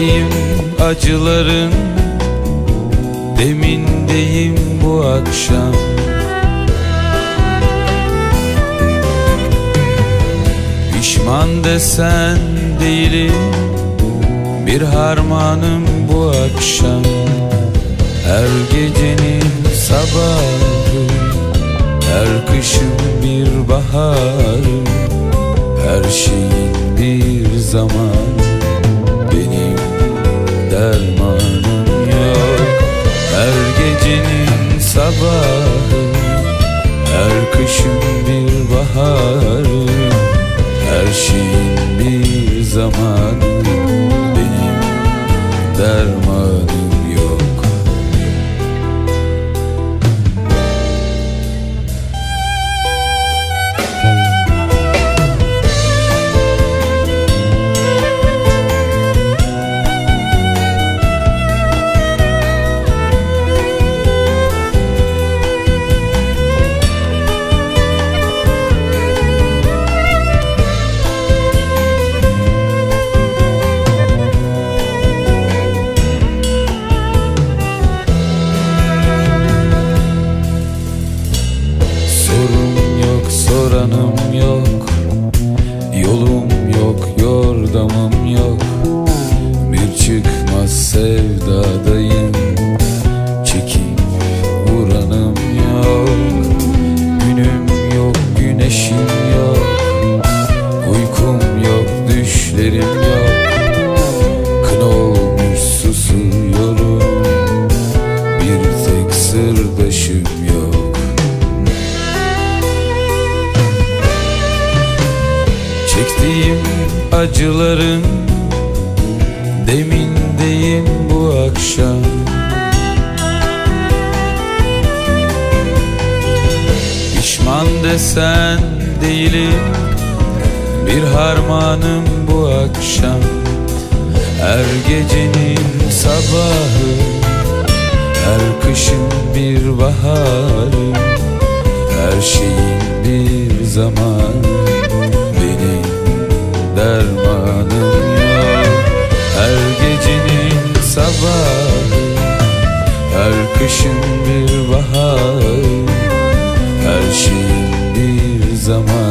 Çektiğim acıların Demindeyim bu akşam. Pişman desen değilim Bir harmanım bu akşam. Her gecenin sabahı Her kışın bir baharı Her şeyin bir zamanı dermanım Çektiğim acıların Demindeyim bu akşam. Pişman desen değilim Bir harmanım bu akşam. Her gecenin sabahı Her kışın bir baharı Her şeyin bir zamanı Her